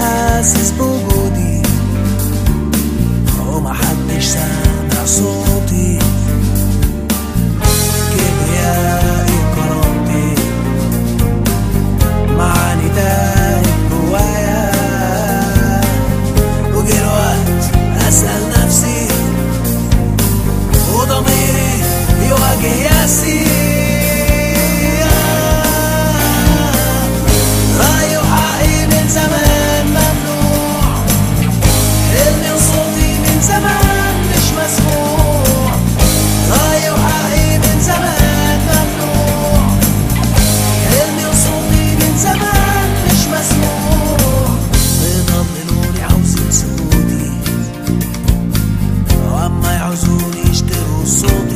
حاسس بوجودي. ومحدش سامع صوتي. كبريائي كرامتي معاني تاهت جوايا. وجه الوقت أسأل نفسي. وضميري يواجه ياسين. caos, o risco, o som.